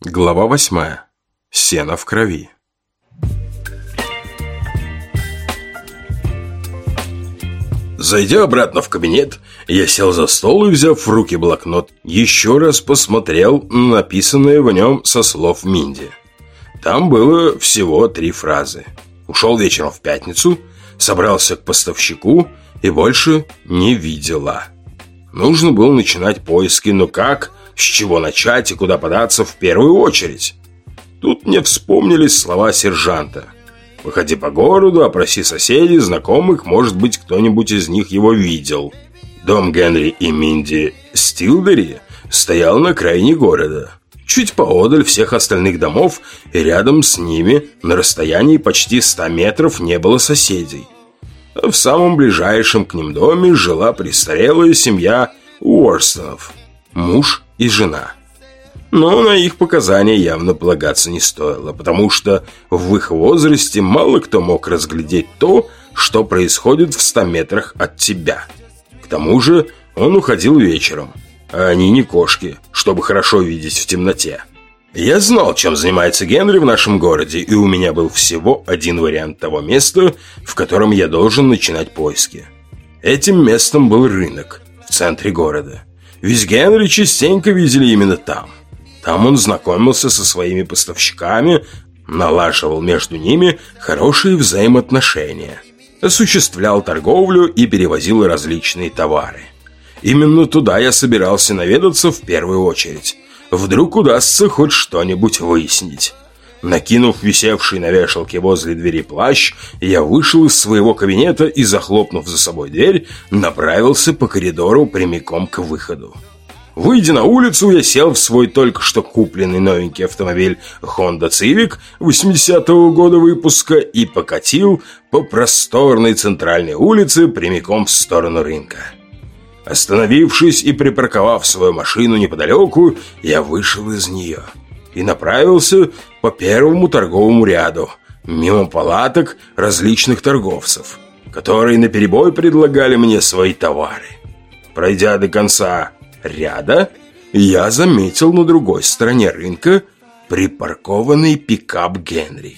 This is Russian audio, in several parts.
Глава восьмая. Сено в крови. Зайдя обратно в кабинет, я сел за стол и, взяв в руки блокнот, еще раз посмотрел на написанное в нем со слов Минди. Там было всего три фразы. Ушел вечером в пятницу, собрался к поставщику и больше не видела. Нужно было начинать поиски, но как с чего начать и куда податься в первую очередь. Тут мне вспомнились слова сержанта. «Выходи по городу, опроси соседей, знакомых, может быть, кто-нибудь из них его видел». Дом Генри и Минди Стилбери стоял на крайне города. Чуть поодаль всех остальных домов и рядом с ними, на расстоянии почти 100 метров, не было соседей. В самом ближайшем к ним доме жила престарелая семья Уорстонов. Муж и жена. Но на их показания явно полагаться не стоило, потому что в их возрасте мало кто мог разглядеть то, что происходит в ста метрах от тебя. К тому же он уходил вечером, а они не кошки, чтобы хорошо видеть в темноте. Я знал, чем занимается Генри в нашем городе, и у меня был всего один вариант того места, в котором я должен начинать поиски. Этим местом был рынок в центре города. Ведь Генри частенько видели именно там. Там он знакомился со своими поставщиками, налаживал между ними хорошие взаимоотношения, осуществлял торговлю и перевозил различные товары. Именно туда я собирался наведаться в первую очередь. Вдруг удастся хоть что-нибудь выяснить. Накинув висевший на вешалке возле двери плащ, я вышел из своего кабинета и, захлопнув за собой дверь, направился по коридору прямиком к выходу. Выйдя на улицу, я сел в свой только что купленный новенький автомобиль Honda Civic 80-го года выпуска и покатил по просторной центральной улице прямиком в сторону рынка. Остановившись и припарковав свою машину неподалеку, я вышел из нее – и направился по первому торговому ряду, мимо палаток различных торговцев, которые наперебой предлагали мне свои товары. Пройдя до конца ряда, я заметил на другой стороне рынка припаркованный пикап Генри.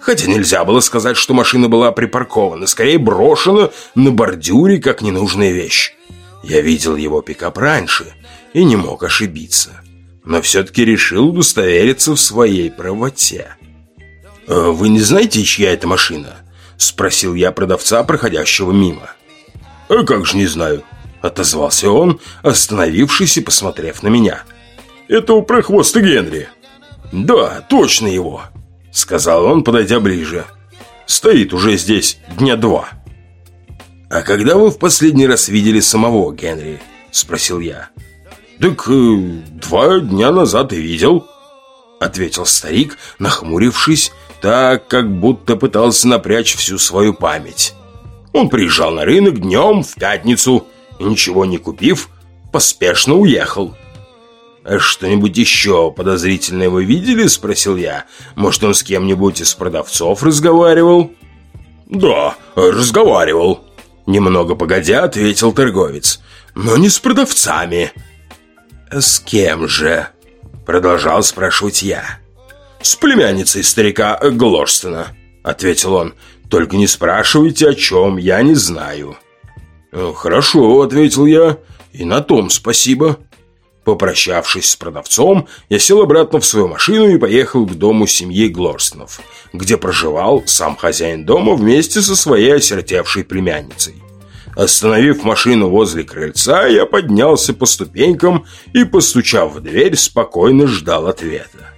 Хотя нельзя было сказать, что машина была припаркована, скорее брошена на бордюре, как ненужная вещь. Я видел его пикап раньше и не мог ошибиться но все-таки решил удостовериться в своей правоте. «Э, «Вы не знаете, чья это машина?» – спросил я продавца, проходящего мимо. «А как же не знаю?» – отозвался он, остановившись и посмотрев на меня. «Это у прохвоста Генри». «Да, точно его», – сказал он, подойдя ближе. «Стоит уже здесь дня два». «А когда вы в последний раз видели самого Генри?» – спросил я. «Так э, два дня назад и видел», — ответил старик, нахмурившись, так, как будто пытался напрячь всю свою память. Он приезжал на рынок днем в пятницу и, ничего не купив, поспешно уехал. «А что-нибудь еще подозрительное вы видели?» – спросил я. «Может, он с кем-нибудь из продавцов разговаривал?» «Да, разговаривал», – немного погодя ответил торговец. «Но не с продавцами». «С кем же?» Продолжал спрашивать я. «С племянницей старика Глорстона», — ответил он. «Только не спрашивайте, о чем, я не знаю». «Хорошо», — ответил я, — «и на том спасибо». Попрощавшись с продавцом, я сел обратно в свою машину и поехал к дому семьи Глорстонов, где проживал сам хозяин дома вместе со своей осиротевшей племянницей. Остановив машину возле крыльца, я поднялся по ступенькам и, постучав в дверь, спокойно ждал ответа.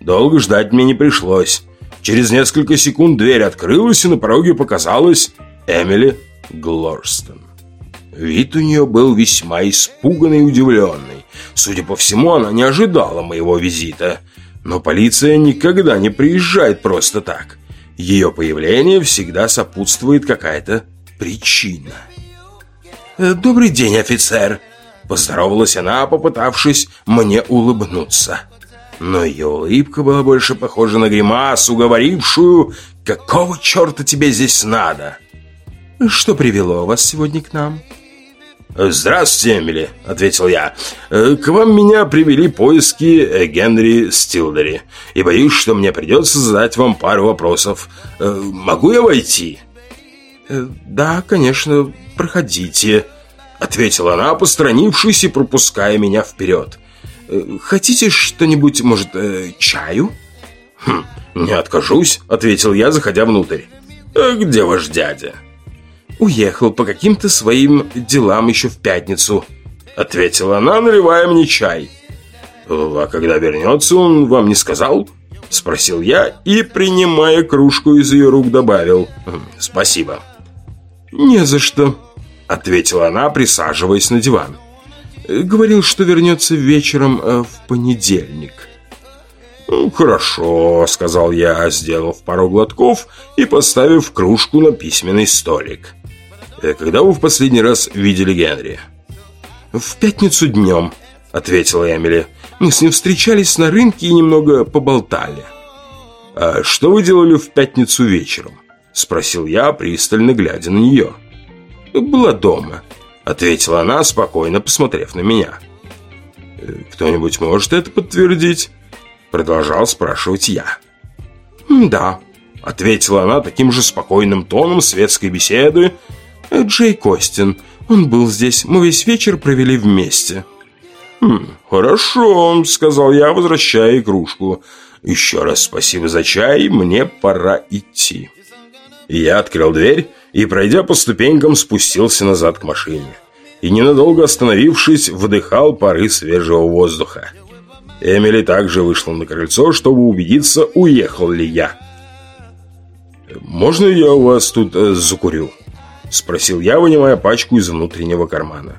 Долго ждать мне не пришлось. Через несколько секунд дверь открылась, и на пороге показалась Эмили Глорстон. Вид у нее был весьма испуганный и удивленный. Судя по всему, она не ожидала моего визита. Но полиция никогда не приезжает просто так. Ее появление всегда сопутствует какая-то причина. Э, «Добрый день, офицер!» Поздоровалась она, попытавшись мне улыбнуться. Но ее улыбка была больше похожа на гримасу, говорившую «Какого черта тебе здесь надо?» «Что привело вас сегодня к нам?» «Здравствуйте, Эмили», — ответил я. «К вам меня привели поиски Генри Стилдери, и боюсь, что мне придется задать вам пару вопросов. Могу я войти?» «Да, конечно, проходите», — ответила она, постранившись и пропуская меня вперед. «Хотите что-нибудь, может, чаю?» «Хм, не откажусь», — ответил я, заходя внутрь. «Где ваш дядя?» «Уехал по каким-то своим делам еще в пятницу», — ответила она, наливая мне чай. «А когда вернется, он вам не сказал?» — спросил я и, принимая кружку из ее рук, добавил «Хм, «Спасибо». «Не за что», — ответила она, присаживаясь на диван. «Говорил, что вернется вечером э, в понедельник». «Хорошо», — сказал я, сделав пару глотков и поставив кружку на письменный столик. Э, «Когда вы в последний раз видели Генри?» «В пятницу днем», — ответила Эмили. «Мы с ним встречались на рынке и немного поболтали». «А что вы делали в пятницу вечером?» — спросил я, пристально глядя на нее. «Была дома», — ответила она, спокойно посмотрев на меня. «Э, «Кто-нибудь может это подтвердить?» Продолжал спрашивать я. «Да», — ответила она таким же спокойным тоном светской беседы. «Джей Костин. Он был здесь. Мы весь вечер провели вместе». «Хм, «Хорошо», — сказал я, возвращая игрушку. «Еще раз спасибо за чай, мне пора идти». Я открыл дверь и, пройдя по ступенькам, спустился назад к машине. И, ненадолго остановившись, вдыхал пары свежего воздуха. Эмили также вышла на крыльцо, чтобы убедиться, уехал ли я. «Можно я у вас тут э, закурю?» Спросил я, вынимая пачку из внутреннего кармана.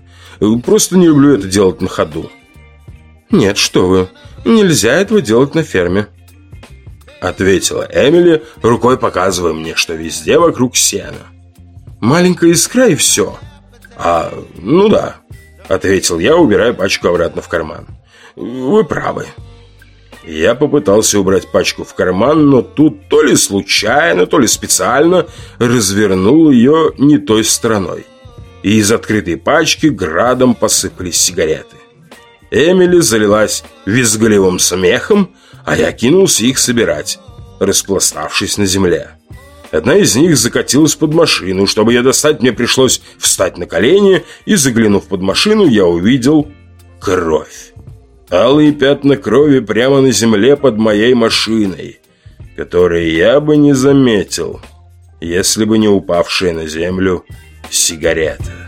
«Просто не люблю это делать на ходу». «Нет, что вы, нельзя этого делать на ферме», Ответила Эмили, рукой показывая мне, что везде вокруг сена. «Маленькая искра и все». «А, ну да», ответил я, убирая пачку обратно в карман. Вы правы. Я попытался убрать пачку в карман, но тут то ли случайно, то ли специально развернул ее не той стороной. И из открытой пачки градом посыпались сигареты. Эмили залилась визгливым смехом, а я кинулся их собирать, распластавшись на земле. Одна из них закатилась под машину. Чтобы ее достать, мне пришлось встать на колени, и, заглянув под машину, я увидел кровь. Алые пятна крови прямо на земле под моей машиной, которые я бы не заметил, если бы не упавшая на землю сигарета.